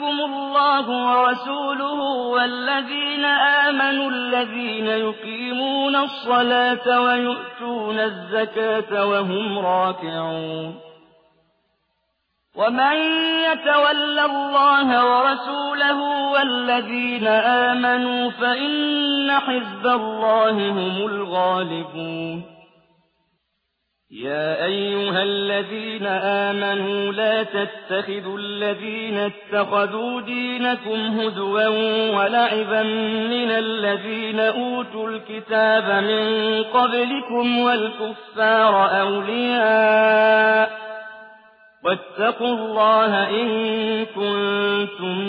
وليكم الله ورسوله والذين آمنوا الذين يقيمون الصلاة ويؤتون الزكاة وهم راكعون. ومن يتول الله ورسوله والذين آمنوا فإن حزب الله هم الغالبون. يا أيها الذين آمنوا لا تتخذوا الذين اتخذوا دينكم هدوا ولعبا من الذين أوتوا الكتاب من قبلكم والكفار أولياء واتقوا الله إن كنتم